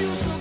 you so